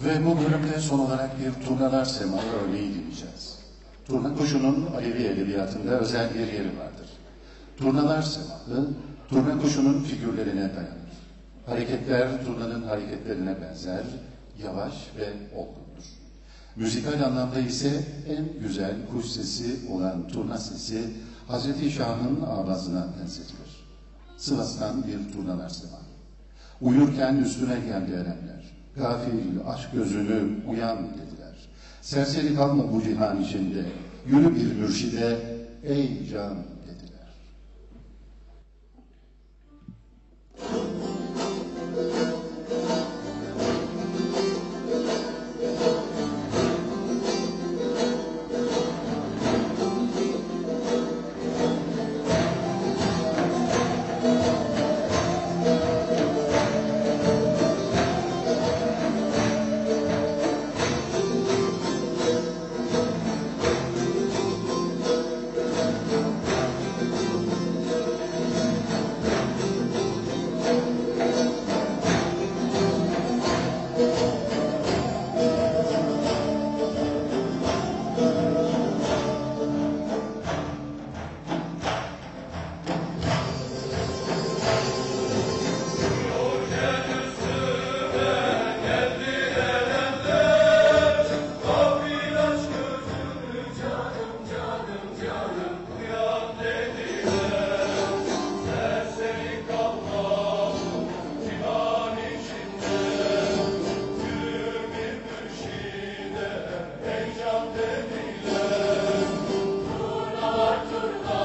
Ve bu bölümde son olarak bir turnalar semalı örneği dinleyeceğiz. Turna kuşunun Alevi edebiyatında özel bir yeri vardır. Turnalar semalı, turna kuşunun figürlerine dayanır. Hareketler turnanın hareketlerine benzer, yavaş ve olgundur. Müzikal anlamda ise en güzel kuş sesi olan turna sesi Hazreti Şah'ın avazına benzetilir. Sivas'tan bir turnalar semalı. Uyurken üstüne geldi elemler. Gafil aşk gözünü uyan dediler. Serseri kalma bu cihan içinde. Yürü bir mürşide ey can Turnalar turnalar